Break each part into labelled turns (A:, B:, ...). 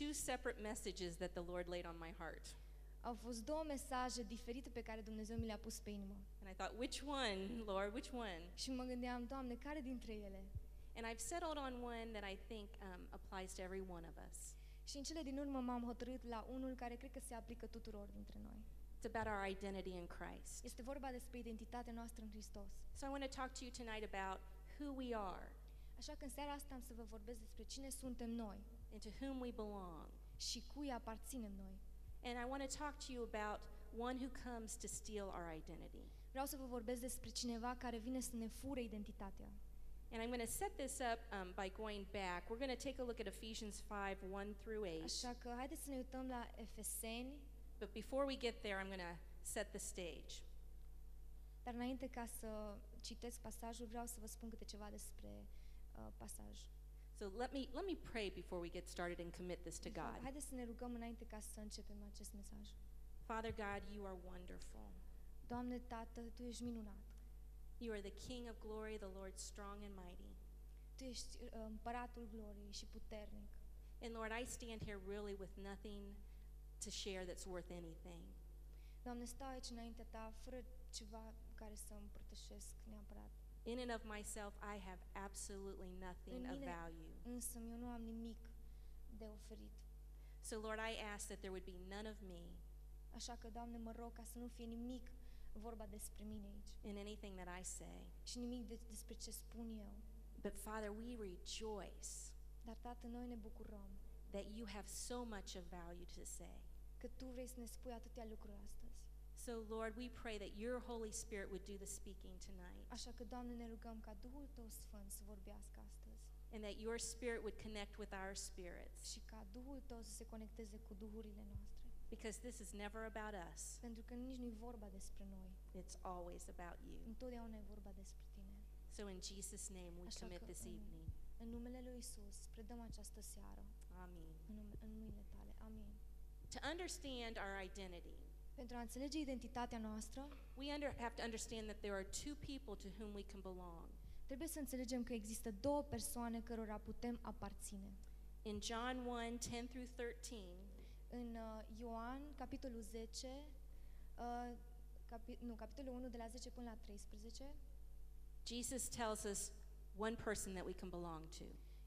A: two separate messages that the Lord laid on my heart.
B: Au fost două mesaje diferite pe care Dumnezeu mi le-a pus pe inimă.
A: And I thought, which one, Lord, which one?
B: Și mă gândeam, Doamne, care dintre ele?
A: And I've settled on one that I think um, applies to every one of us.
B: Și în cele din urmă m-am hotărât la unul care cred că se aplică tuturor dintre noi.
A: It's about our identity in Christ.
B: Este vorba despre identitatea noastră în Hristos.
A: So I want to talk to you tonight about who we are
B: Așa că în seara asta am să vă vorbesc despre cine suntem noi
A: and to whom we belong.
B: și cui aparținem noi.
A: And I want to talk to you about one who comes to steal our identity.
B: Vreau să vă vorbesc despre cineva care vine să ne fure identitatea.
A: And I'm going to set this up um, by going back. We're going to take a look at Ephesians 5 1 through 8.
B: Așa că haideți să ne uităm la Efeseni,
A: But before we get there, I'm going to set the stage.
B: dar înainte ca să citesc pasajul, vreau să vă spun câte ceva despre uh, pasaj.
A: So let me, let me pray before we get started and commit this to God.
B: Haideți să ne rugăm înainte ca să începem acest mesaj.
A: Father God, you are wonderful.
B: Doamne, Tată, Tu ești minunat.
A: You are the King of glory, the Lord strong and mighty.
B: Tu ești uh, împăratul gloriei și puternic.
A: And Lord, I stand here really with nothing to share that's worth anything.
B: Doamne, stau aici înaintea Ta fără ceva care să împărtășesc neapărat.
A: In and of myself, I have absolutely nothing
B: În
A: of
B: mine
A: value.
B: însă eu nu am nimic de oferit.
A: So, Lord, I ask that there would be none of me
B: Așa că, Doamne, mă rog ca să nu fie nimic vorba despre mine aici
A: in anything that I say.
B: și nimic de, despre ce spun eu.
A: But, Father, we rejoice
B: Dar, Tată, noi ne bucurăm
A: that you have so much of value to say.
B: că Tu vrei să ne spui atâtea lucruri astăzi.
A: So, Lord, we pray that your Holy Spirit would do the speaking tonight
B: Așa că, Doamne, ne rugăm ca Duhul Tău Sfânt să vorbească astăzi
A: and that your Spirit would connect with our spirits
B: și ca Duhul Tău să se conecteze cu duhurile noastre.
A: because this is never about us,
B: Pentru că nici nu e vorba despre noi,
A: it's always about you.
B: întotdeauna e vorba despre Tine.
A: So, in Jesus' name, we
B: Așa
A: commit
B: că
A: this
B: în,
A: evening.
B: în numele Lui Isus predăm această seară
A: Amen.
B: în, nume, în mâinile Tale. Amin.
A: To understand our identity,
B: Pentru a înțelege identitatea noastră,
A: we under, have to understand that there are two people to whom we can belong.
B: trebuie să înțelegem că există două persoane cărora putem aparține.
A: In John 1 10 through 13,
B: În uh, Ioan, capitolul 10, uh, capi, nu, capitolul 1 de la 10 până la 13,
A: Jesus tells us one person that we can belong to.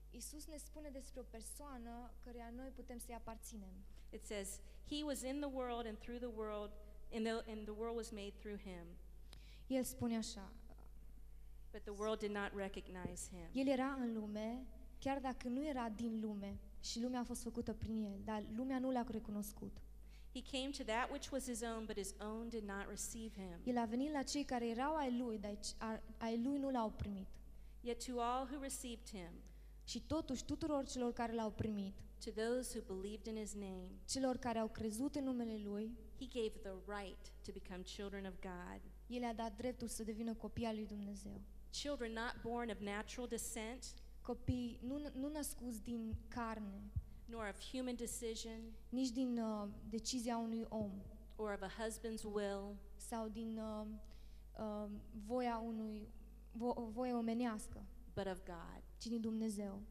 B: Isus ne spune despre o persoană căreia noi putem să-i aparținem.
A: It says, He was in the world and through the world, and the, and the world was made through him.
B: El spune așa,
A: But the world did not recognize him.
B: El era în lume, chiar dacă nu era din lume, și lumea a fost făcută prin El, dar lumea nu l-a recunoscut.
A: He came to that which was his own, but his own did not receive him.
B: El a venit la cei care erau ai Lui, dar a- ai Lui nu l-au primit.
A: Yet to all who received him,
B: Și totuși tuturor celor care l-au primit,
A: to those who believed in his name,
B: celor care au crezut în numele Lui,
A: he gave the right to become children of God.
B: El le-a dat dreptul să devină copii al lui Dumnezeu.
A: Children not born of natural descent,
B: Copii nu, nu născuți din carne,
A: nor of human decision,
B: nici din uh, decizia unui om
A: or of a husband's will,
B: sau din uh, uh, voia unui vo, voie omenească,
A: but of God.
B: ci din Dumnezeu.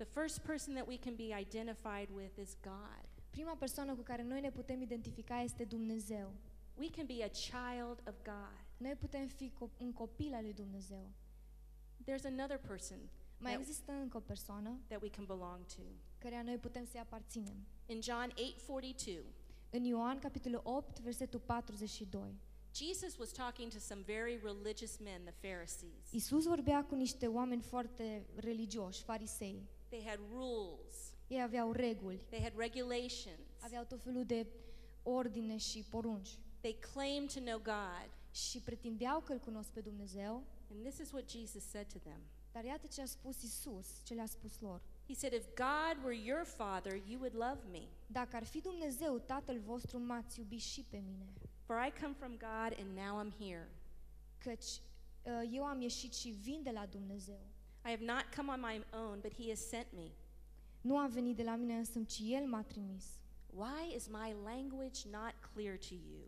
A: The first person that we can be identified with is God.
B: Prima persoană cu care noi ne putem identifica este Dumnezeu.
A: We can be a child of God.
B: Noi putem fi co- un copil al lui Dumnezeu.
A: There's another person
B: Mai
A: that,
B: există încă o persoană
A: that we can belong to.
B: căreia noi putem să-i aparținem.
A: In John 8:42,
B: În Ioan, capitolul 8, versetul 42.
A: Jesus was talking to some very religious men, the Pharisees.
B: Isus vorbea cu niște oameni foarte religioși, farisei.
A: They had rules,
B: Ei aveau reguli,
A: they had regulations.
B: aveau tot felul de ordine și porunci
A: They claimed to know God.
B: și pretindeau că îl cunosc pe Dumnezeu,
A: And this is what Jesus said to them.
B: dar iată ce a spus Isus, ce le-a spus lor.
A: He said, If God were your father, you would love me.
B: Dacă ar fi Dumnezeu, Tatăl vostru m-ați iubi și pe mine,
A: For I come from God and now I'm here.
B: căci uh, eu am ieșit și vin de la Dumnezeu.
A: I have not come on my own, but He has sent me.
B: Nu am venit de la mine însă, ci El m-a trimis.
A: Why is my language not clear to you?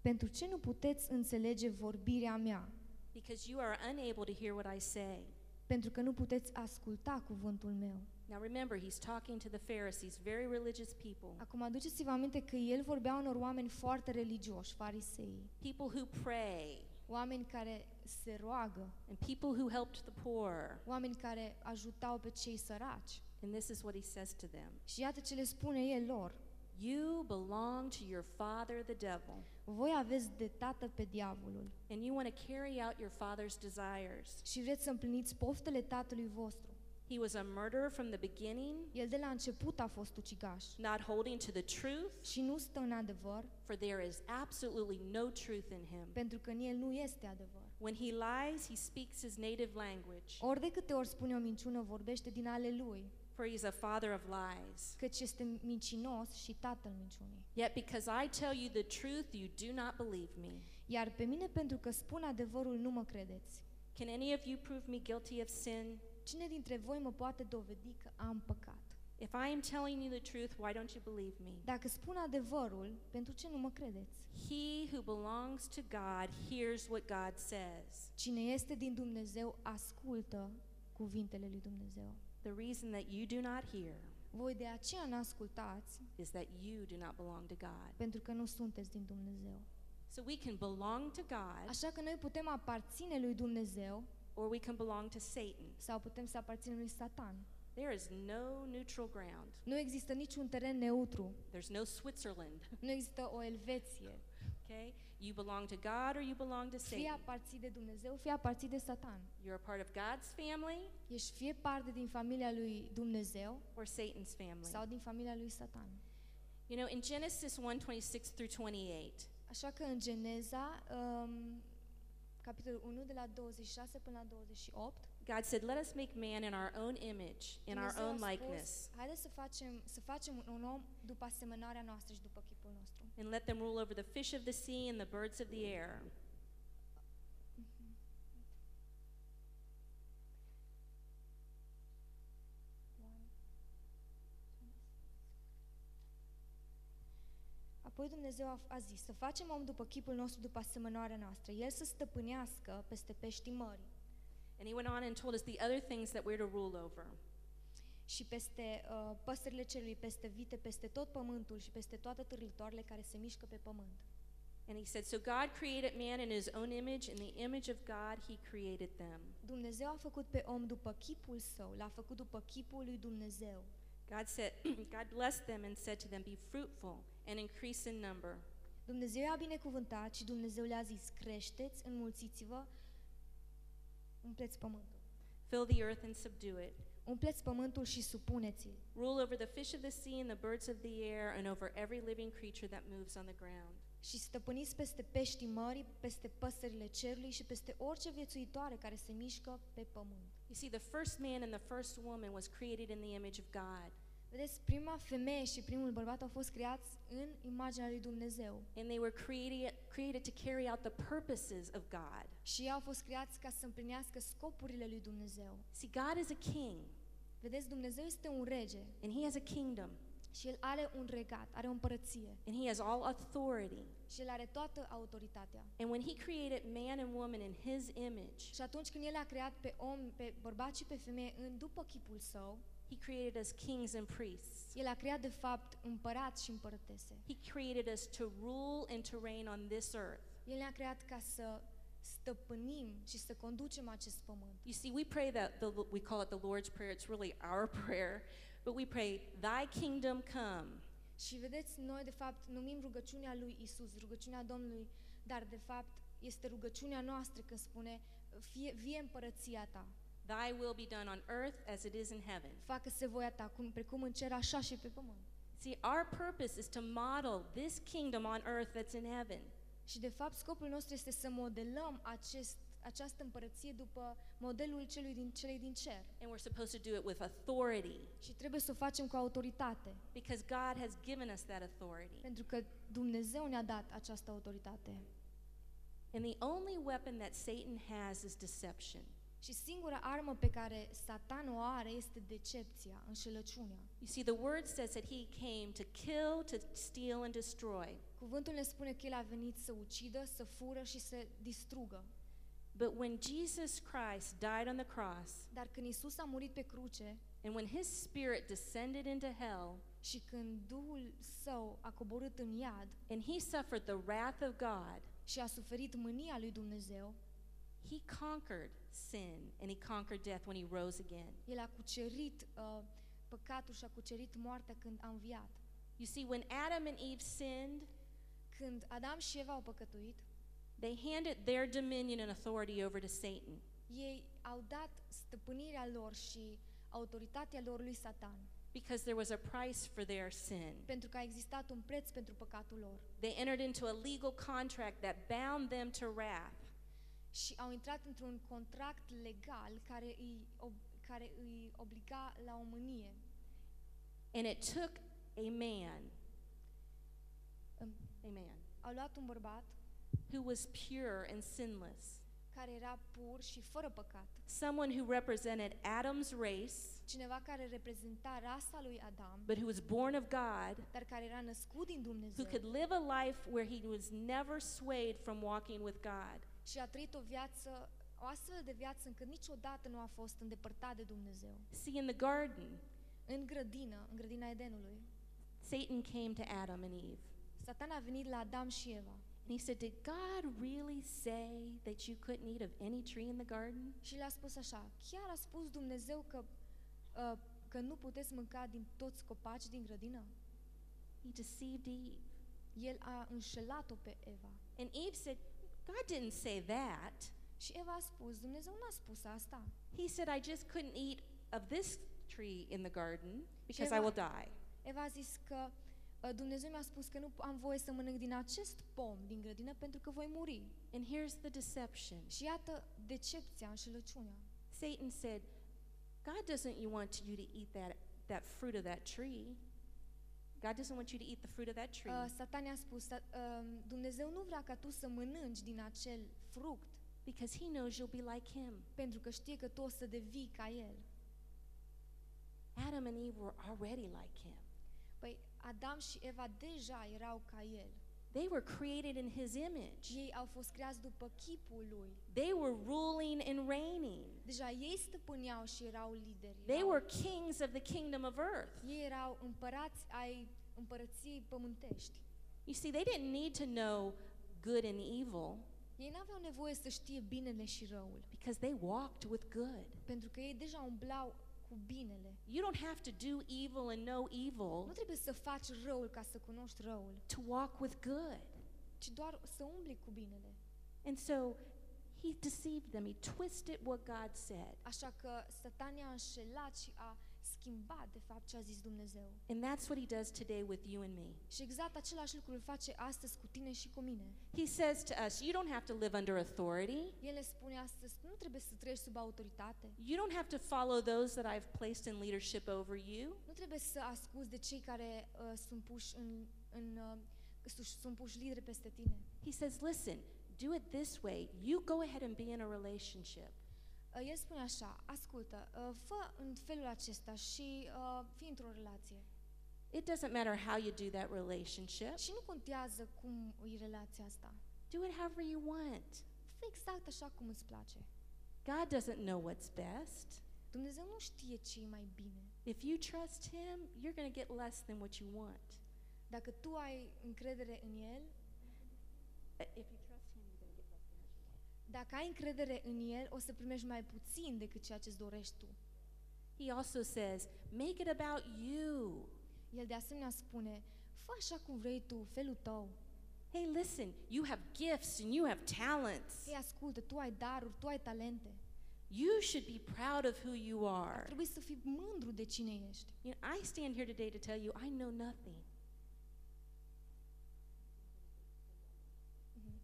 B: Pentru ce nu puteți înțelege vorbirea mea?
A: Because you are unable to hear what I say.
B: Pentru că nu puteți asculta cuvântul meu.
A: Now remember, he's talking to the Pharisees, very religious people,
B: Acum aduceți-vă aminte că el vorbea unor oameni foarte religioși, farisei,
A: people who pray,
B: oameni care se roagă,
A: and people who helped the poor.
B: oameni care ajutau pe cei săraci.
A: And this is what he says to them
B: Și iată ce le spune el lor.
A: You belong to your father, the devil,
B: Voi aveți de tată pe diavolul
A: and you want to carry out your father's desires.
B: și vreți să împliniți poftele tatălui vostru.
A: He was a murderer from the beginning,
B: El de la început a fost ucigaș
A: not holding to the truth,
B: și nu stă în adevăr,
A: for there is absolutely no truth in him.
B: pentru că în el nu este adevăr.
A: When he lies, he speaks his native language,
B: Ori de câte ori spune o minciună, vorbește din ale lui,
A: for he's a father of lies.
B: căci este mincinos și tatăl minciunii.
A: Yet because I tell you the truth, you do not believe me.
B: Iar pe mine, pentru că spun adevărul, nu mă credeți.
A: Can any of you prove me guilty of sin?
B: Cine dintre voi mă poate dovedi că am păcat?
A: If I am telling you the truth, why don't you believe me?
B: Dacă spun adevărul, pentru ce nu mă credeți?
A: He who belongs to God hears what God says.
B: Cine este din Dumnezeu, ascultă cuvintele lui Dumnezeu.
A: The reason that you do not hear
B: Voi de aceea nu ascultați,
A: is that you do not belong to God.
B: pentru că nu sunteți din Dumnezeu.
A: So we can belong to God
B: Așa că noi putem aparține lui Dumnezeu
A: or we can belong to Satan.
B: sau putem să aparținem lui Satan.
A: There is no neutral ground.
B: Nu există niciun teren neutru.
A: There's no Switzerland.
B: Nu există o Elveție.
A: Okay? You belong to God or you belong to
B: Fie
A: Satan.
B: aparții de Dumnezeu, fie aparții de Satan.
A: You're a part of God's family
B: Ești fie parte din familia lui Dumnezeu
A: or Satan's family.
B: sau din familia lui Satan.
A: You know, in Genesis 1:26 through 28,
B: Așa că în Geneza, um, capitolul 1, de la 26 până la 28,
A: God said, "Let us make man in our own image, in our
B: Dumnezeu a
A: own
B: spus,
A: likeness,
B: haideți să facem, să facem un, un om după asemănarea noastră și după chipul nostru.
A: and let them rule over the fish of the sea and the birds of the air."
B: Apoi Dumnezeu a, a zis să facem om după chipul nostru, după asemănarea noastră. El să stăpânească peste peștii mării
A: And he went on and told us the other things that we're to rule over.
B: și peste uh, păsările cerului, peste vite, peste tot pământul și peste toate târlitoarele care se mișcă pe pământ.
A: And he said, So God created man in his own image, in the image of God he created them.
B: Dumnezeu a făcut pe om după chipul său, l-a făcut după chipul lui Dumnezeu.
A: God said, God blessed them and said to them, Be fruitful and increase in number.
B: Dumnezeu i-a binecuvântat și Dumnezeu le-a zis, creșteți, înmulțiți-vă, umpleți pământul.
A: Fill the earth and subdue it.
B: Umpleți pământul și supuneți-l.
A: Rule over the fish of the sea and the birds of the air and over every living creature that moves on the ground.
B: Și stăpâniți peste peștii mării, peste păsările cerului și peste orice viețuitoare care se mișcă pe pământ.
A: You see, the first man and the first woman was created in the image of God.
B: Vedeți, prima femeie și primul bărbat au fost creați în imaginea lui Dumnezeu.
A: And they were created, created to carry out the purposes of God.
B: Și ei au fost creați ca să împlinească scopurile lui Dumnezeu.
A: See, God is a king,
B: Vedeți, Dumnezeu este un rege
A: and he has a kingdom,
B: și El are un regat, are o împărăție
A: and he has all authority.
B: și El are toată autoritatea.
A: And when he created man and woman in his image,
B: Și atunci când El a creat pe om, pe bărbat și pe femeie în după chipul său,
A: he created us kings and priests.
B: El a creat de fapt împărați și împărătese.
A: He created us to rule and to reign on this earth.
B: El ne-a creat ca să stăpânim și să conducem acest pământ.
A: You see, we pray that the, we call it the Lord's Prayer. It's really our prayer, but we pray, "Thy kingdom come."
B: Și vedeți, noi de fapt numim rugăciunea lui Isus, rugăciunea Domnului, dar de fapt este rugăciunea noastră când spune fie, vie împărăția ta,
A: Thy will be done on earth as it is in heaven.
B: facă-se voia ta, cum, precum în cer, așa și pe pământ.
A: See, our purpose is to model this kingdom on earth that's in heaven.
B: Și de fapt scopul nostru este să modelăm acest, această împărăție după modelul celui din, celei din cer.
A: And we're supposed to do it with authority
B: Și trebuie să o facem cu autoritate,
A: because God has given us that authority.
B: pentru că Dumnezeu ne-a dat această autoritate.
A: And the only weapon that Satan has is deception.
B: Și singura armă pe care Satan o are este decepția, înșelăciunea.
A: You see, the word says that he came to kill, to steal, and destroy.
B: Cuvântul ne spune că El a venit să ucidă, să fură și să distrugă.
A: But when Jesus Christ died on the cross,
B: Dar când Isus a murit pe cruce,
A: And when his spirit descended into hell,
B: Și când Duhul Său a coborât în iad
A: and he suffered the wrath of God,
B: și a suferit mânia lui Dumnezeu,
A: he conquered sin and he conquered death when he rose again.
B: El a cucerit uh, păcatul și a cucerit moartea când a înviat.
A: You see, when Adam and Eve sinned,
B: Când Adam și Eva au păcătuit,
A: they handed their dominion and authority over to Satan.
B: ei au dat stăpânirea lor și autoritatea lor lui Satan,
A: because there was a price for their sin.
B: pentru că a existat un preț pentru păcatul lor.
A: They entered into a legal contract that bound them to wrath.
B: Și au intrat într-un contract legal care îi, ob- care îi obliga la o mânie.
A: And it took a man,
B: Um,
A: a man,
B: Au luat un bărbat
A: who was pure and sinless,
B: care era pur și fără păcat.
A: someone who represented Adam's race,
B: Cineva care reprezenta rasa lui Adam,
A: but who was born of God,
B: dar care era născut din
A: who
B: Dumnezeu
A: could live a life where he was never swayed from walking with God.
B: Și a trăit o viață, o astfel de viață încât niciodată nu a fost îndepărtat de Dumnezeu.
A: See, in the garden,
B: În grădină, în grădina Edenului,
A: Satan came to Adam and Eve.
B: Satan a venit la Adam și Eva
A: And he said, Did God really say that you couldn't eat of any tree in the garden?
B: și le-a spus așa, chiar a spus Dumnezeu că, uh, că nu puteți mânca din toți copaci din grădină?
A: He deceived Eve.
B: El a înșelat-o pe Eva.
A: And Eve said, God didn't say that.
B: Și Eva a spus, Dumnezeu n-a spus asta.
A: He said, I just couldn't eat of this tree in the garden because I
B: Eva-
A: will die.
B: Eva a zis că uh, Dumnezeu mi-a spus că nu am voie să mănânc din acest pom din grădină pentru că voi muri.
A: And here's the deception
B: Și iată decepția, înșelăciunea.
A: Satan said, God doesn't you want you to eat that, that fruit of that tree. God doesn't want you to eat the fruit of that tree.
B: Uh, Satan i-a spus, "Sa- uh, Dumnezeu nu vrea ca tu să mănânci din acel fruct
A: because he knows you'll be like him.
B: pentru că știe că tu o să devii ca el.
A: Adam and Eve were already like him.
B: Păi Adam și Eva deja erau ca el.
A: They were created in his image.
B: Ei au fost creați după chipul lui.
A: They were ruling and reigning.
B: Deja ei stăpâneau și erau lideri.
A: They
B: Erau,
A: were kings of the kingdom of earth.
B: ei erau împărați ai împărăției pământești.
A: You see, they didn't need to know good and evil
B: Ei n-aveau nevoie să știe binele și răul,
A: because they walked with good.
B: pentru că ei deja umblau cu binele.
A: You don't have to do evil and know
B: Nu
A: evil
B: trebuie să faci răul ca să cunoști răul,
A: to walk with good.
B: ci doar să umbli cu binele.
A: And so he deceived them. He twisted what God said.
B: Așa că Satan i-a înșelat și a schimbat, de fapt, ce a zis Dumnezeu.
A: And that's what he does today with you and me.
B: Și exact același lucru îl face astăzi cu tine și cu mine.
A: He says to us, You don't have to live under authority.
B: El ne spune astăzi, nu trebuie să trăiești sub autoritate,
A: You don't have to follow those that I've placed in leadership over you.
B: nu trebuie să asculți de cei care uh, sunt puși în, în uh, su- sunt puși lideri peste tine.
A: He says, Listen, do it this way. You go ahead and be in a relationship.
B: Uh, el spune așa, ascultă, uh, fă în felul acesta și uh, fii într-o relație.
A: It doesn't matter how you do that relationship,
B: Și nu contează cum e relația asta.
A: do it however you want.
B: Fă exact așa cum îți place.
A: God doesn't know what's best.
B: Dumnezeu nu știe ce e mai bine.
A: If you trust Him, you're going to get less than what you want.
B: Dacă tu ai încredere în El,
A: Uh, If you trust Him, you're going to get less than what you want.
B: Dacă ai încredere în El, o să primești mai puțin decât ceea ce îți dorești tu.
A: He also says, make it about you.
B: El de asemenea spune, fă așa cum vrei tu, felul tău.
A: Hey, listen, you have gifts and you have talents.
B: Ei, ascultă, tu ai daruri, tu ai talente.
A: You should be proud of who you
B: Ar
A: are.
B: trebui să fii mândru de cine ești.
A: You know, I stand here today to tell you I know nothing.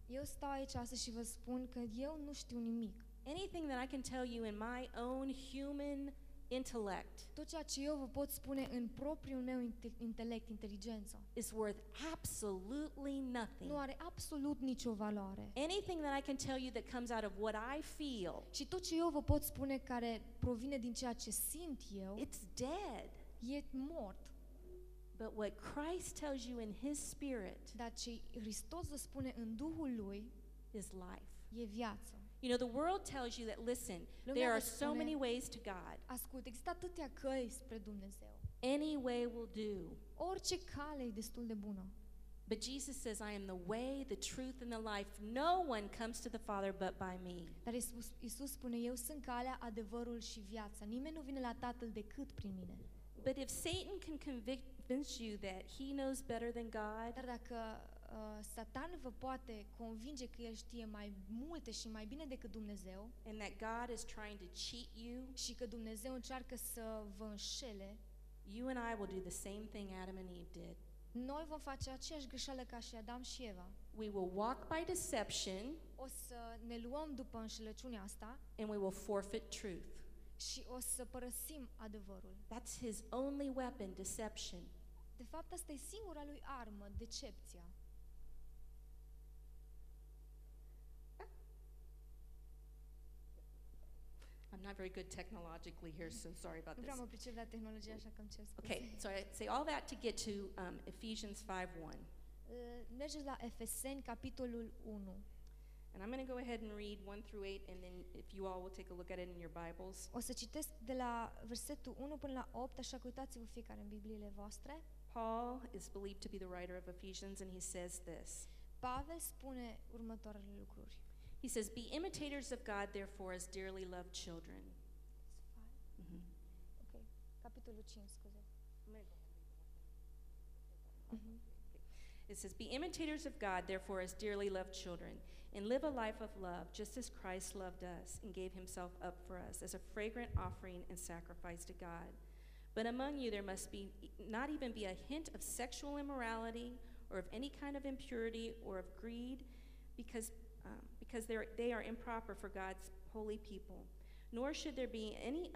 B: Eu stau aici astăzi și vă spun că eu nu știu nimic.
A: Anything that I can tell you in my own human intellect
B: Tot ceea ce eu vă pot spune în propriul meu inte- intelect, inteligență,
A: is worth absolutely nothing.
B: nu are absolut nicio valoare.
A: Anything that I can tell you that comes out of what I feel,
B: Și tot ce eu vă pot spune care provine din ceea ce simt eu,
A: it's dead.
B: e mort.
A: But what Christ tells you in His Spirit
B: Dar ce Hristos vă spune în Duhul Lui
A: is life.
B: e viață.
A: You know, the world tells you that, listen,
B: Lumea
A: there
B: vă
A: are so
B: spune-
A: many ways to God.
B: Ascult, există atâtea căi spre Dumnezeu.
A: Any way will do.
B: Orice cale e destul de bună.
A: But Jesus says, I am the way, the truth, and the life. No one comes to the Father but by me.
B: Dar Isus, Isus spune, eu sunt calea, adevărul și viața. Nimeni nu vine la Tatăl decât prin mine.
A: But if Satan can convince you that he knows better than God,
B: Dar dacă uh, Satan vă poate convinge că el știe mai multe și mai bine decât Dumnezeu
A: and that God is trying to cheat you,
B: și că Dumnezeu încearcă să vă înșele,
A: you and I will do the same thing Adam and Eve did.
B: noi vom face aceeași greșeală ca și Adam și Eva.
A: We will walk by deception
B: O să ne luăm după înșelăciunea asta
A: and we will forfeit truth.
B: Și o să părăsim adevărul.
A: That's his only weapon, deception.
B: De fapt, asta e singura lui armă, decepția.
A: I'm not very good technologically here, so sorry about
B: Nu
A: this.
B: prea mă pricep la tehnologie, așa că îmi cer scuze.
A: Okay, so I say all that to get to um, Ephesians 5:1.
B: Uh, Mergeți la Efeseni, capitolul 1.
A: And I'm going to go ahead and read 1 through 8, and then if you all will take a look at it in your Bibles.
B: O să citesc de la versetul 1 până la 8, așa că uitați-vă fiecare în Bibliile voastre.
A: Paul is believed to be the writer of Ephesians, and he says this.
B: Pavel spune următoarele lucruri.
A: He says, Be imitators of God, therefore, as dearly loved children. Mhm.
B: Ok, capitolul 5, scuze. Mhm.
A: It says, Be imitators of God, therefore, as dearly loved children, and live a life of love, just as Christ loved us and gave himself up for us as a fragrant offering and sacrifice to God. But among you there must be not even be a hint of sexual immorality or of any kind of impurity or of greed, because, um, because they're, improper for God's holy people. Nor should there be any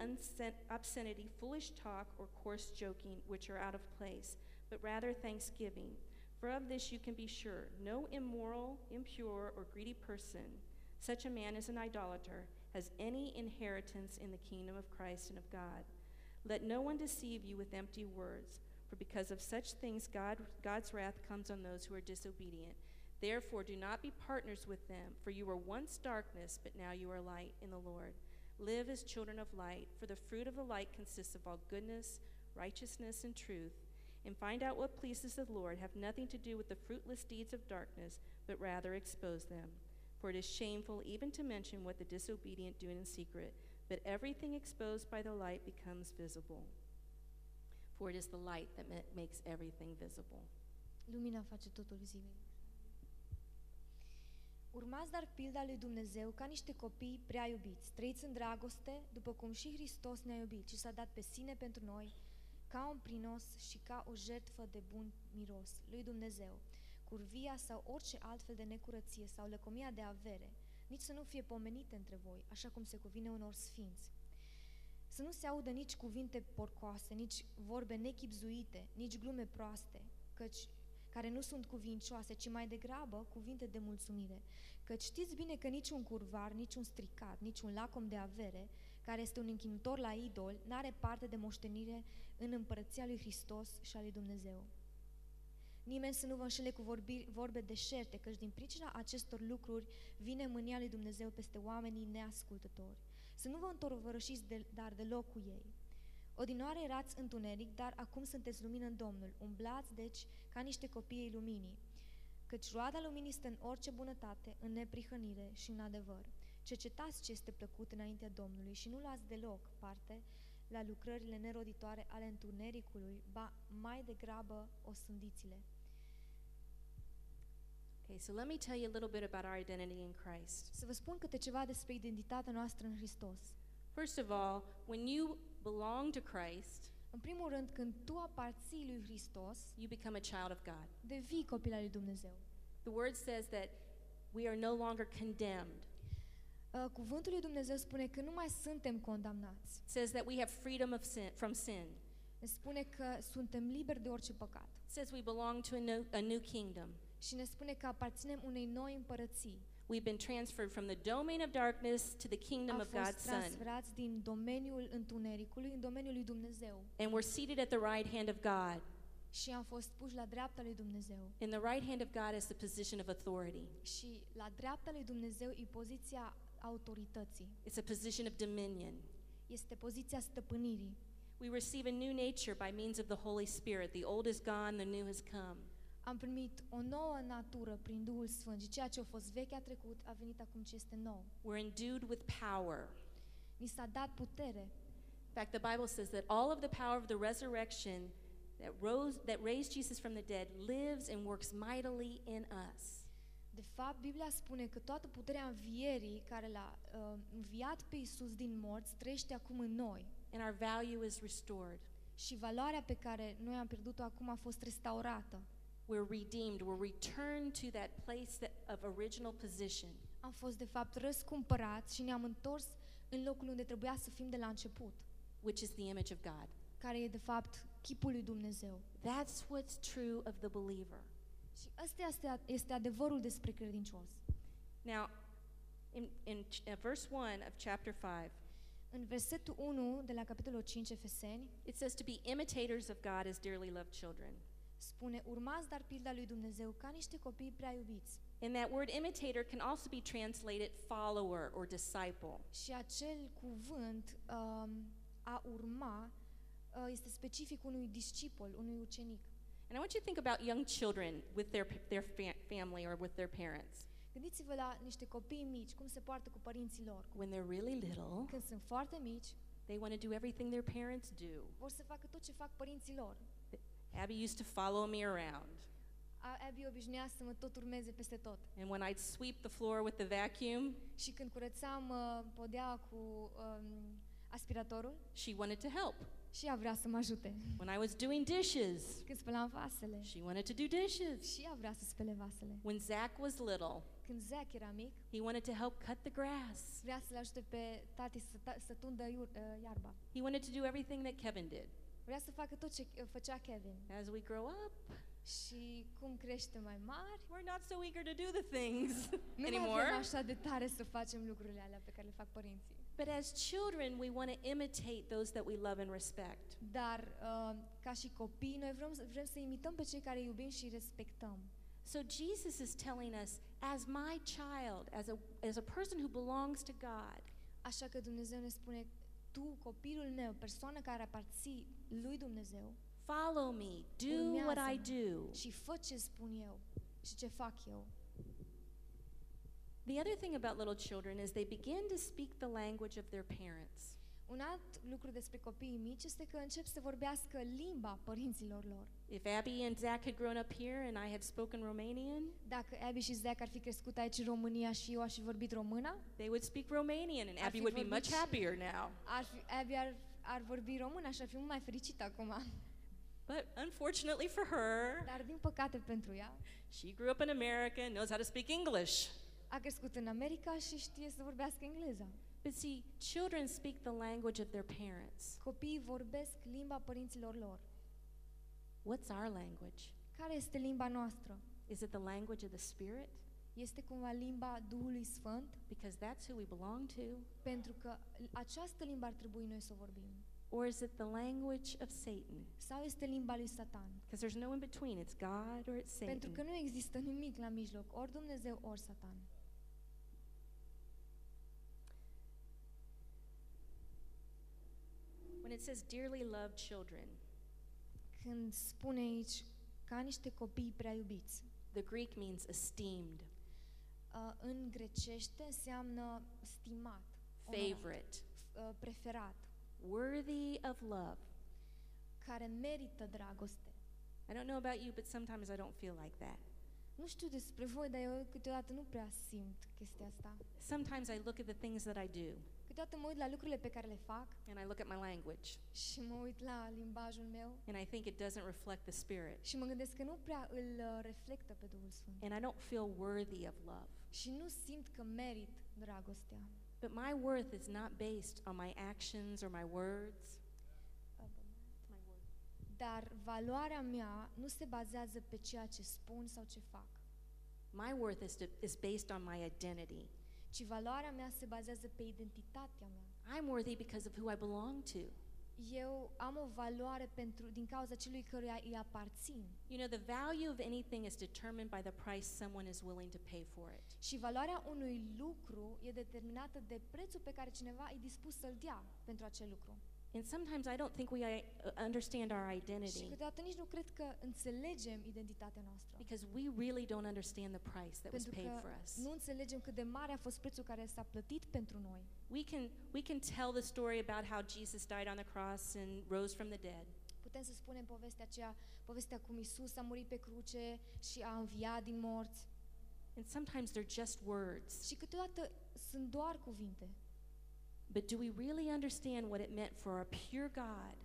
A: obscenity, foolish talk, or coarse joking, which are out of place, but rather thanksgiving. For of this you can be sure no immoral, impure, or greedy person, such a man as an idolater, has any inheritance in the kingdom of Christ and of God. Let no one deceive you with empty words, for because of such things God, God's wrath comes on those who are disobedient. Therefore, do not be partners with them, for you were once darkness, but now you are light in the Lord. Live as children of light, for the fruit of the light consists of all goodness, righteousness, and truth. And find out what pleases the Lord. Have nothing to do with the fruitless deeds of darkness, but rather expose them. For it is shameful even to mention what the disobedient do in secret, but everything exposed by the light becomes visible. For it is the light that ma- makes everything visible.
B: Lumina face totul vizibil. Urmați dar pilda lui Dumnezeu ca niște copii prea iubiți. Trăiți în dragoste, după cum și Hristos ne-a iubit și s-a dat pe sine pentru noi, ca un prinos și ca o jertfă de bun miros lui Dumnezeu. Curvia sau orice altfel de necurăție sau lăcomia de avere, nici să nu fie pomenite între voi, așa cum se cuvine unor sfinți. Să nu se audă nici cuvinte porcoase, nici vorbe nechipzuite, nici glume proaste, căci care nu sunt cuvincioase, ci mai degrabă cuvinte de mulțumire. Căci știți bine că niciun curvar, niciun stricat, niciun lacom de avere, care este un închinător la idol, n-are parte de moștenire în împărăția lui Hristos și a lui Dumnezeu. Nimeni să nu vă înșele cu vorbi, vorbe deșerte, căci din pricina acestor lucruri vine mânia lui Dumnezeu peste oamenii neascultători. Să nu vă întorvărășiți de, dar deloc cu ei. Odinoare erați întuneric, dar acum sunteți lumină în Domnul. Umblați, deci, ca niște copii ai luminii. Căci roada luminii stă în orice bunătate, în neprihănire și în adevăr. Cercetați ce este plăcut înaintea Domnului și nu luați deloc parte la lucrările neroditoare ale întunericului, ba mai degrabă o sândiți-le.
A: Okay, so let me tell you a little bit about our identity in Christ.
B: Să vă spun câte ceva despre identitatea noastră în Hristos.
A: First of all, when you belong to Christ,
B: În primul rând, când tu aparții lui Hristos,
A: you become a child of God.
B: devii copil al lui Dumnezeu.
A: The word says that we are no longer condemned.
B: Uh, Cuvântul lui Dumnezeu spune că nu mai suntem condamnați.
A: It says that we have freedom of sin, from sin.
B: Ne spune că suntem liberi de orice păcat.
A: It says we belong to a new, a new kingdom.
B: Și ne spune că aparținem unei noi împărății.
A: We've been transferred from the domain of darkness to the kingdom
B: Am
A: of
B: fost
A: God's Son.
B: transferați din domeniul întunericului în domeniul lui Dumnezeu.
A: And we're seated at the right hand of God.
B: Și am fost puși la dreapta lui Dumnezeu.
A: And the right hand of God is the position of authority.
B: Și la dreapta lui Dumnezeu e poziția autorității.
A: It's a position of dominion.
B: Este poziția stăpânirii.
A: We receive a new nature by means of the Holy Spirit. The old is gone, the new has come.
B: Am primit o nouă natură prin Duhul Sfânt și ceea ce a fost veche a trecut, a venit acum ce este nou.
A: We're endued with power.
B: Ni s-a dat putere.
A: In fact, the Bible says that all of the power of the resurrection that rose that raised Jesus from the dead lives and works mightily in us.
B: De fapt, Biblia spune că toată puterea învierii care l-a uh, înviat pe Isus din morți trăiește acum în noi.
A: And our value is restored.
B: Și valoarea pe care noi am pierdut-o acum a fost restaurată.
A: We're redeemed. We're returned to that place that, of original position.
B: Am fost, de fapt, răscumpărați și ne-am întors în locul unde trebuia să fim de la început,
A: which is the image of God.
B: care e, de fapt, chipul lui Dumnezeu.
A: That's what's true of the believer.
B: Și ăsta este, este adevărul despre credincios.
A: Now, in, in ch- uh, verse 1 of chapter 5,
B: În versetul 1 de la capitolul 5 Efeseni,
A: it says to be imitators of God as dearly loved children.
B: spune, urmați dar pilda lui Dumnezeu ca niște copii prea iubiți.
A: And that word imitator can also be translated follower or disciple.
B: Și acel cuvânt um, a urma uh, este specific unui discipol, unui ucenic.
A: And I want you to think about young children with their, their fa- family or with their parents.
B: Gândiți-vă la niște copii mici, cum se poartă cu părinții lor.
A: When they're really little,
B: Când sunt foarte mici,
A: they want to do everything their parents do.
B: vor să facă tot ce fac părinții lor.
A: Abby used to follow me around.
B: A- Abby obișnuia să mă tot urmeze peste tot.
A: And when I'd sweep the floor with the vacuum,
B: Și când curățam uh, podea cu um, aspiratorul,
A: she wanted to help.
B: Și ea vrea să mă ajute.
A: When I was doing dishes,
B: Când spălam vasele,
A: she wanted to do dishes.
B: și ea vrea să spele vasele.
A: When Zach was little,
B: Când Zac era mic,
A: he wanted to help cut the grass.
B: vrea să-l ajute pe tati să, ta- să tundă iur, uh, iarba.
A: He wanted to do everything that Kevin did.
B: Vrea să facă tot ce uh, făcea Kevin.
A: As we grow up,
B: Și cum crește mai mari,
A: we're not so eager to do the things
B: nu mai
A: anymore.
B: avem așa de tare să facem lucrurile alea pe care le fac părinții.
A: But as children, we want to imitate those that we love and respect.
B: Dar, uh, ca și copii, noi vrem, să- vrem să imităm pe cei care iubim și respectăm.
A: So Jesus is telling us, as my child, as a, as a person who belongs to God,
B: Așa că Dumnezeu ne spune, tu, copilul meu, persoană care aparții lui Dumnezeu,
A: follow me, do what I
B: Urmează-mă.
A: do.
B: și fă ce spun eu și ce fac eu.
A: The other thing about little children is they begin to speak the language of their parents.
B: Un alt lucru despre copiii mici este că încep să vorbească limba părinților lor.
A: If Abby and Zach had grown up here and I had spoken Romanian,
B: Dacă Abby și Zac ar fi crescut aici în România și eu aș fi vorbit română,
A: they would speak Romanian, and
B: Ar
A: Abby
B: fi
A: would be
B: vorbit
A: much
B: și-
A: happier now.
B: ar fi, Abby ar, ar vorbi română și ar fi mult mai fericită acum.
A: But unfortunately for her,
B: Dar din păcate pentru ea,
A: she grew up in America and knows how to speak English.
B: a crescut în America și știe să vorbească engleza.
A: But see, children speak the language of their parents.
B: Copiii vorbesc limba părinților lor.
A: What's our language?
B: Care este limba noastră?
A: Is it the language of the Spirit?
B: Este cumva limba Duhului Sfânt?
A: Because that's who we belong to.
B: Pentru că această limbă ar trebui noi să o vorbim.
A: Or is it the language of Satan?
B: Sau este limba lui Satan?
A: Because there's no in between. It's God or it's
B: Pentru că
A: Satan.
B: nu există nimic la mijloc, ori Dumnezeu, ori Satan.
A: When it says dearly loved children,
B: Când spune aici, ca niște copii prea iubiți,
A: the Greek means esteemed,
B: uh, în grecește înseamnă stimat, onorat,
A: favorite,
B: uh, preferat,
A: worthy of love.
B: care merită dragoste.
A: I don't know about you, but sometimes I don't feel like that.
B: Nu știu despre voi, dar eu câteodată nu prea simt chestia asta.
A: Sometimes I look at the things that I do
B: Câteodată mă uit la lucrurile pe care le fac
A: and I look at my language
B: și mă uit la limbajul meu
A: and I think it doesn't reflect the Spirit.
B: și mă gândesc că nu prea îl uh, reflectă pe Duhul Sfânt.
A: And I don't feel worthy of love.
B: Și nu simt că merit dragostea.
A: But my worth is not based on my actions or my words. My worth.
B: Dar valoarea mea nu se bazează pe ceea ce spun sau ce fac,
A: My worth is, to, is based on my identity.
B: ci valoarea mea se bazează pe identitatea mea.
A: I'm worthy because of who I belong to.
B: Eu am o valoare pentru, din cauza celui căruia îi aparțin.
A: You know, the value of anything is determined by the price someone is willing to pay for it.
B: Și valoarea unui lucru e determinată de prețul pe care cineva e dispus să-l dea pentru acel lucru.
A: And sometimes I don't think we uh, understand our
B: Și
A: identity
B: câteodată nici nu cred că înțelegem identitatea noastră.
A: because we really don't understand the price that was
B: Pentru
A: paid
B: că
A: for us.
B: nu înțelegem cât de mare a fost prețul care s-a plătit pentru noi.
A: We can, we can tell the story about how Jesus died on the cross and rose from the dead.
B: Putem să spunem povestea aceea, povestea cum Isus a murit pe cruce și a înviat din morți.
A: And sometimes they're just words.
B: Și câteodată sunt doar cuvinte.
A: But do we really understand what it meant for a pure God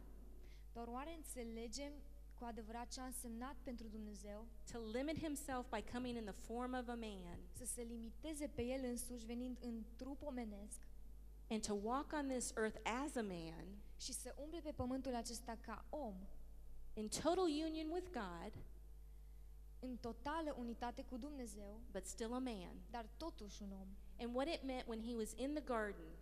B: Dar oare înțelegem cu adevărat ce a însemnat pentru Dumnezeu
A: to limit himself by coming in the form of a man
B: să se limiteze pe El însuși venind în trup omenesc
A: and to walk on this earth as a man
B: și să umble pe pământul acesta ca om,
A: in total union with God,
B: în totală unitate cu Dumnezeu,
A: but still a man?
B: dar totuși un om.
A: And what it meant when he was in the garden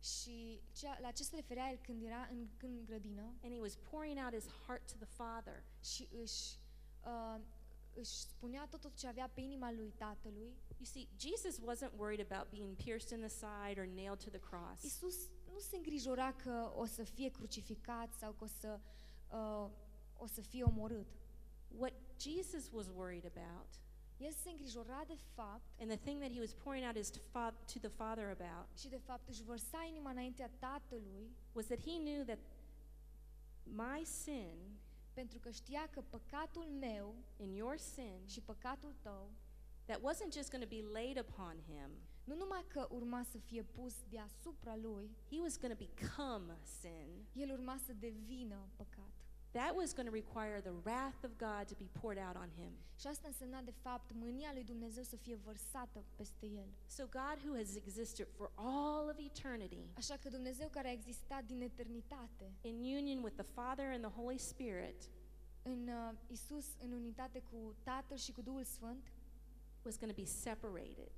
B: Și cea, la ce se referea el când era în, în grădină
A: and he was pouring out his heart to the Father.
B: și își, uh, își spunea tot ce avea pe inima lui tatălui,
A: You see, Jesus wasn't worried about being pierced in the side or nailed to the cross.
B: Isus nu se îngrijora că o să fie crucificat sau că o să, uh, o să fie omorât.
A: What Jesus was worried about,
B: El se îngrijora de fapt
A: and the thing that he was pouring out his to, fa- to the Father about,
B: și de fapt își vărsa inima înaintea tatălui
A: was that he knew that my sin
B: pentru că știa că păcatul meu
A: and your sin,
B: și păcatul tău
A: that wasn't just going to be laid upon him,
B: nu numai că urma să fie pus deasupra lui,
A: he was going to become sin.
B: el urma să devină păcat.
A: That was going to require the wrath of God to be poured out on him.
B: Și asta însemna de fapt mânia lui Dumnezeu să fie vărsată peste el.
A: So, God, who has existed for all of eternity
B: Așa că Dumnezeu care a existat din eternitate,
A: in union with the Father and the Holy Spirit,
B: în uh, Isus în unitate cu Tatăl și cu Duhul Sfânt,
A: was going to be separated.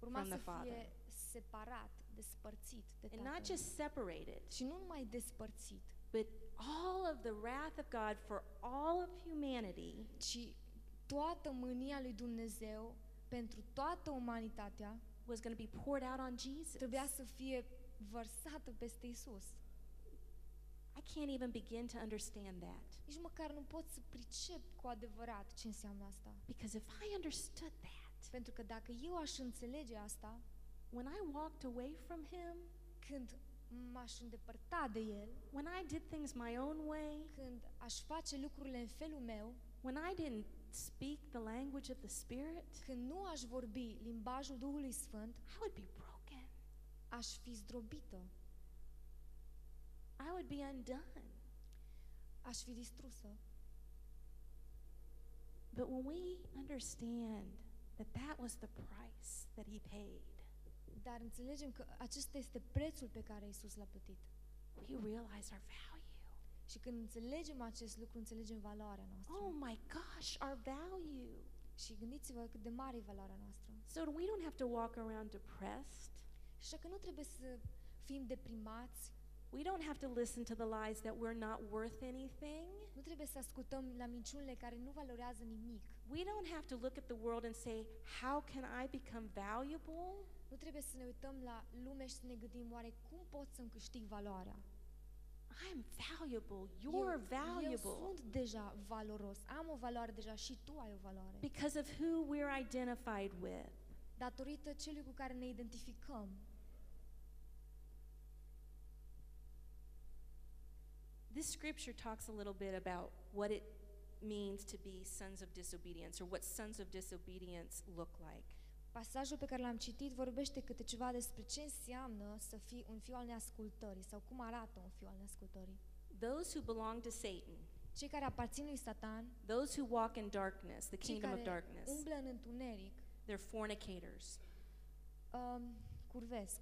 B: urma
A: From
B: să
A: the Father.
B: fie separat, despărțit de
A: And not
B: Tatăl.
A: just separated,
B: Și nu numai despărțit,
A: but all of the wrath of God for all of humanity
B: ci toată mânia lui Dumnezeu pentru toată umanitatea
A: was going to be poured out on Jesus.
B: trebuia să fie vărsată peste Isus.
A: I can't even begin to understand that.
B: Nici măcar nu pot să pricep cu adevărat ce înseamnă asta.
A: Because if I understood that,
B: Pentru că dacă eu aș înțelege asta,
A: when I walked away from Him,
B: când m-aș îndepărta de El,
A: when I did things my own way,
B: când aș face lucrurile în felul meu,
A: when I didn't speak the language of the Spirit,
B: când nu aș vorbi limbajul Duhului Sfânt,
A: I would be broken.
B: aș fi zdrobită,
A: I would be undone.
B: aș fi distrusă.
A: But when we understand that that was the price that He paid,
B: Dar înțelegem că acesta este prețul pe care Isus l-a plătit.
A: we realize our value.
B: Și când înțelegem acest lucru, înțelegem valoarea noastră.
A: Oh my gosh, our value.
B: Și gândiți-vă cât de mare e valoarea noastră.
A: So we don't have to walk around depressed.
B: Și așa că nu trebuie să fim deprimați,
A: We don't have to listen to the lies that we're not worth anything.
B: nu trebuie să ascultăm la minciunile care nu valorează nimic.
A: We don't have to look at the world and say, How can I become valuable?
B: Nu trebuie să ne uităm la lume și să ne gândim oare cum pot să-mi câștig valoarea.
A: I'm valuable. You're
B: eu, eu
A: valuable
B: sunt deja valoros, am o valoare deja și tu ai o valoare.
A: because of who we're identified with.
B: Datorită celui cu care ne identificăm.
A: This scripture talks a little bit about what it means to be sons of disobedience or what sons of disobedience look like.
B: Pasajul pe care l-am citit vorbește câte ceva despre ce înseamnă să fii un fiu al neascultării sau cum arată un fiu al neascultării.
A: Those who belong to Satan,
B: Cei care aparțin lui Satan,
A: those who walk in darkness, the
B: cei
A: kingdom of
B: care
A: darkness,
B: umblă în întuneric,
A: they're fornicators,
B: um, curvesc,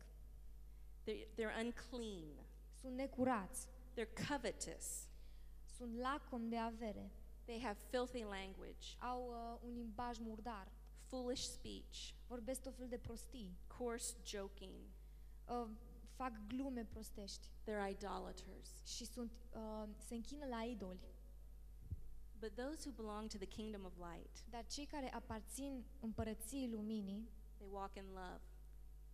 A: they're, they're unclean,
B: sunt necurați,
A: they're covetous,
B: sunt lacom de avere,
A: they have filthy language,
B: au uh, un limbaj murdar,
A: foolish speech,
B: vorbesc tot fel de prostii,
A: coarse joking,
B: uh, fac glume prostești
A: they're idolaters.
B: și sunt, uh, se închină la idoli.
A: But those who belong to the kingdom of light,
B: Dar cei care aparțin împărăției luminii
A: they walk in love.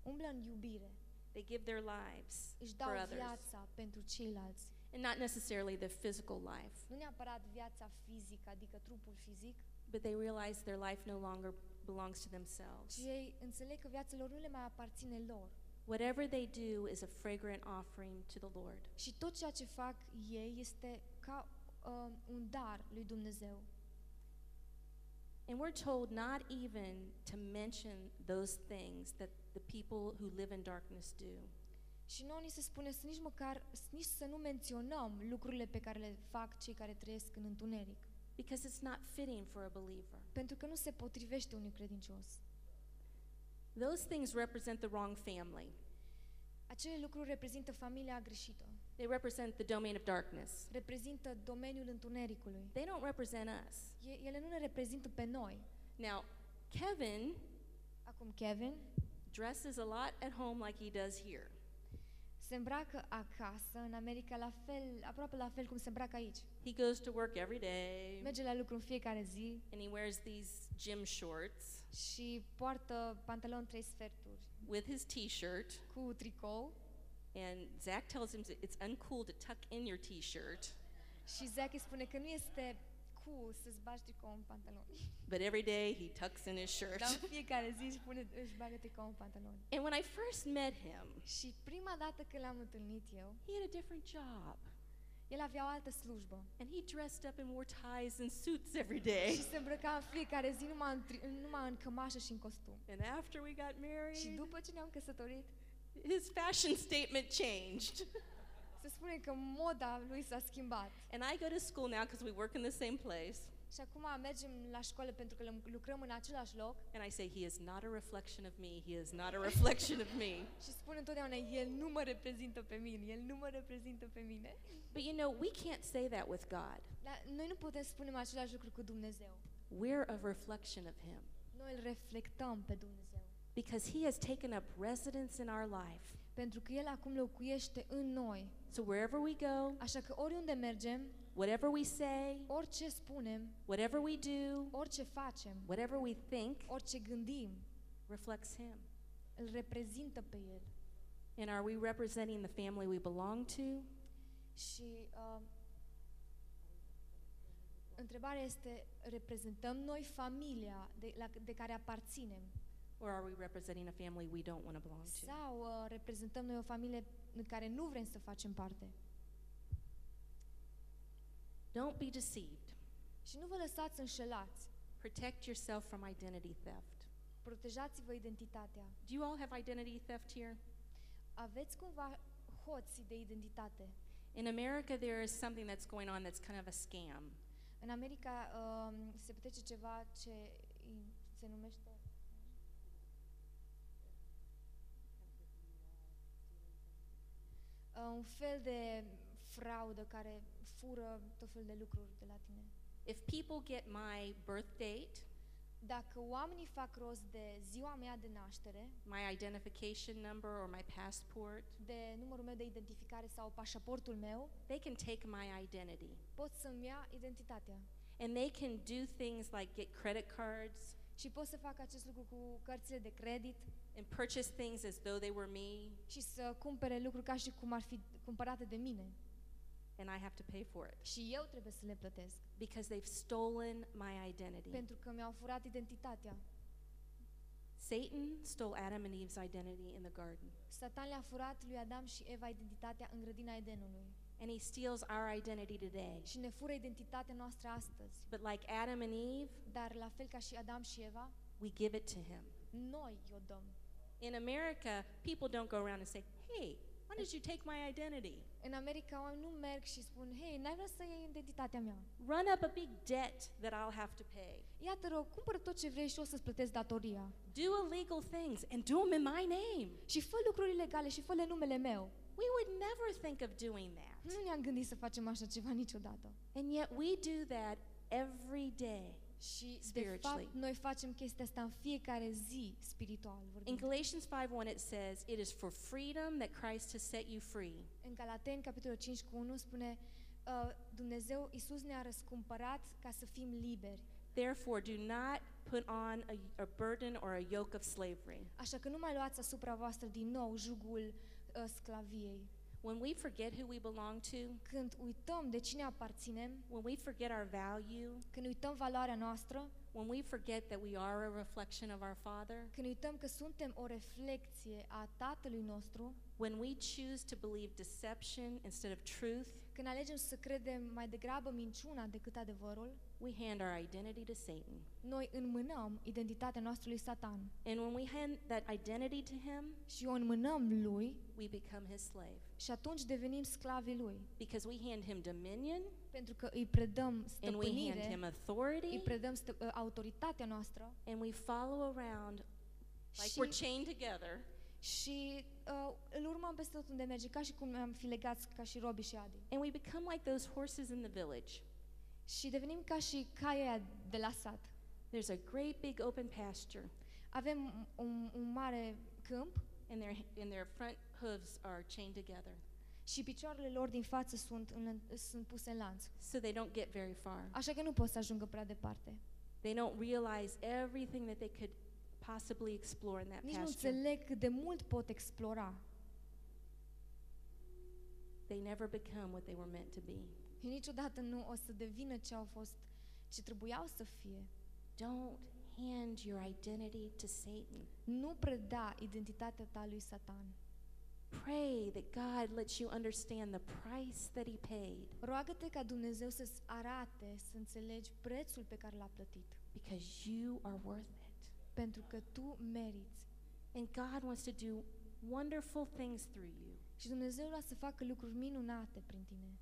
B: umblă în iubire,
A: They give their lives
B: își
A: for
B: dau
A: others.
B: viața pentru ceilalți.
A: And not necessarily the physical life,
B: Nu neapărat viața fizică, adică trupul fizic,
A: but they realize their life no longer belongs to themselves.
B: ci ei înțeleg că viața lor nu le mai aparține lor.
A: Whatever they do is a fragrant offering to the Lord.
B: Și tot ceea ce fac ei este ca uh, un dar lui Dumnezeu.
A: And we're told not even to mention those things that the people who live in darkness do.
B: Și nouă ni se spune să nici măcar, nici să nu menționăm lucrurile pe care le fac cei care trăiesc în întuneric.
A: Because it's not fitting for a believer.
B: Pentru că nu se potrivește unui credincios.
A: Those things represent the wrong family.
B: Acele lucruri reprezintă familia greșită.
A: They represent the domain of darkness.
B: Reprezintă domeniul întunericului.
A: They don't represent us.
B: E- Ele nu ne reprezintă pe noi.
A: Now, Kevin
B: Acum Kevin
A: dresses a lot at home like he does here.
B: Se îmbracă acasă, în America, la fel, aproape la fel cum se îmbracă aici.
A: He goes to work every day
B: Merge la lucru în fiecare zi
A: and he wears these gym shorts
B: și poartă pantaloni trei sferturi
A: with his t-shirt.
B: cu tricou.
A: And Zach tells him it's uncool to tuck in your t-shirt,
B: și Zack îi spune că nu este cool să-ți bagi tricou în pantaloni.
A: but every day he tucks in his shirt.
B: Dar în fiecare zi își, pune, își bagă tricou în pantaloni.
A: And when I first met him,
B: Și prima dată când l-am întâlnit eu,
A: he had a different job.
B: el avea o altă slujbă.
A: And he dressed up and wore ties and suits every day.
B: Și se îmbrăca în fiecare zi numai în, tri- numai în cămașă și în costum.
A: And after we got
B: Și
A: married,
B: după ce ne-am căsătorit,
A: his fashion statement changed.
B: se spune că moda lui s-a schimbat.
A: And I go to school now because we work in the same place.
B: Și acum mergem la școală pentru că lăm- lucrăm în același loc
A: And I say, He is not a reflection of me. He is not a reflection of me.
B: și spun întotdeauna, el nu mă reprezintă pe mine, el nu mă reprezintă pe mine.
A: But you know, we can't say that with God.
B: Dar noi nu putem spune același lucru cu Dumnezeu.
A: We're a reflection of Him
B: Noi îl reflectăm pe Dumnezeu.
A: because He has taken up residence in our life.
B: Pentru că El acum locuiește în noi.
A: So wherever we go,
B: Așa că oriunde mergem,
A: whatever we say,
B: orice spunem,
A: whatever we do,
B: orice facem,
A: whatever we think,
B: orice gândim,
A: reflects Him.
B: îl reprezintă pe El.
A: And are we representing the family we belong to?
B: Și uh, întrebarea este, reprezentăm noi familia de, la, de care aparținem?
A: Or are we representing a family we don't want to belong to?
B: Sau uh, reprezentăm noi o familie în care nu vrem să facem parte?
A: Don't be deceived.
B: Și nu vă lăsați înșelați.
A: Protect yourself from identity theft.
B: Protejați-vă identitatea.
A: Do you all have identity theft here?
B: Aveți cumva hoții de identitate.
A: In America, there is something that's going on that's kind of a scam.
B: În America um, se petrece ceva ce i- se numește uh, un fel de fraudă care fură tot fel de lucruri de la tine.
A: If people get my birth date,
B: Dacă oamenii fac rost de ziua mea de naștere,
A: my identification number, or my passport,
B: de numărul meu de identificare sau pașaportul meu,
A: they can take my identity.
B: pot să-mi ia identitatea.
A: And they can do things like get credit cards
B: Și pot să fac acest lucru cu cărțile de credit
A: and purchase things as though they were me,
B: și să cumpere lucruri ca și cum ar fi cumpărate de mine.
A: and I have to pay for it
B: Și eu trebuie să le plătesc.
A: because they've stolen my identity.
B: Pentru că mi-au furat identitatea.
A: Satan stole Adam and Eve's identity in the garden,
B: Satan le-a furat lui Adam și Eva identitatea în grădina Edenului.
A: And he steals our identity today.
B: Și ne fură identitatea noastră astăzi.
A: But like Adam and Eve,
B: Dar la fel ca și Adam și Eva,
A: we give it to him.
B: noi i-o dăm.
A: In America, people don't go around and say, "Hey, why did you take my identity?"
B: În America oamenii nu merg și spun, hei, n-ai vrea să iei identitatea mea?
A: Run up a big debt that I'll have to pay.
B: Ia-te rog, cumpără tot ce vrei și o să-ți plătesc datoria.
A: Do illegal things and do them in my name.
B: Și fă lucruri ilegale și fă-le în numele meu.
A: We would never think of doing that.
B: Nu ne-am gândit să facem așa ceva niciodată.
A: And yet we do that every day.
B: Și, de
A: Spiritually.
B: fapt, noi facem chestia asta în fiecare zi, spiritual
A: In
B: vorbind.
A: Galatians 5:1 it says, "It is for freedom that Christ has set you free."
B: În Galateni, capitolul 5 cu 1, spune uh, Dumnezeu, Iisus ne-a răscumpărat ca să fim liberi.
A: Therefore, do not put on a, a burden or a yoke of slavery.
B: Așa că nu mai luați asupra voastră din nou jugul uh, sclaviei.
A: When we forget who we belong to,
B: Când uităm de cine aparținem,
A: when we forget our value,
B: când uităm valoarea noastră,
A: when we forget that we are a reflection of our Father,
B: când uităm că suntem o reflecție a Tatălui nostru,
A: when we choose to believe deception instead of truth,
B: când alegem să credem mai degrabă minciuna decât adevărul,
A: we hand our identity to Satan.
B: noi înmânăm identitatea noastră lui Satan
A: And when we hand that identity to him,
B: și o înmânăm lui
A: we become his slave
B: și atunci devenim sclavii lui.
A: because we hand him dominion
B: Pentru că îi predăm
A: and we hand him
B: stăpânire, îi
A: authority
B: predăm stă- uh, autoritatea noastră
A: and we follow around like
B: și,
A: we're chained together
B: și uh, îl urmăm peste tot unde merge, ca și cum am fi legați ca și Robi și Adi.
A: and we become like those horses in the village.
B: Și devenim ca și caii aia de la sat.
A: There's a great big open pasture
B: Avem un, un mare câmp
A: and their and their front hooves are chained together
B: și picioarele lor din față sunt, în, sunt puse în lanț.
A: so they don't get very far.
B: Așa că nu pot să ajungă prea departe.
A: They don't realize everything that they could possibly explore in that
B: Nici nu
A: pasture.
B: înțeleg cât de mult pot explora.
A: They never become what they were meant to be.
B: Și niciodată nu o să devină ce au fost, ce trebuiau să fie.
A: Don't hand your identity to Satan.
B: Nu preda identitatea ta lui Satan.
A: Pray that God lets you understand the price that He paid
B: Roagă-te ca Dumnezeu să-ți arate, să înțelegi prețul pe care l-a plătit.
A: because you are worth it.
B: Pentru că tu meriți.
A: And God wants to do wonderful things through you.
B: Și Dumnezeu vrea să facă lucruri minunate prin tine.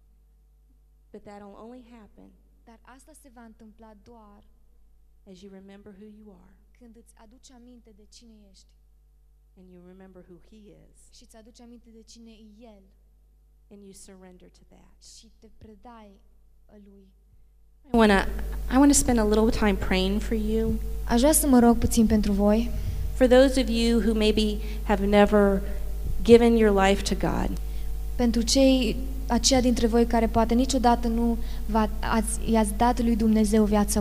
A: But that'll only happen
B: Dar asta se va întâmpla doar
A: as you remember who you are
B: când îți aduci aminte de cine ești
A: and you remember who He is
B: și îți aduci aminte de cine e El
A: and you surrender to that.
B: și te predai Lui.
A: I want to I want to spend a little time praying for you.
B: Aș vrea să mă rog puțin pentru voi,
A: For those of you who maybe have never given your life to God.
B: Pentru cei aceia dintre voi care poate niciodată nu v-a- ați, i-ați dat lui Dumnezeu viața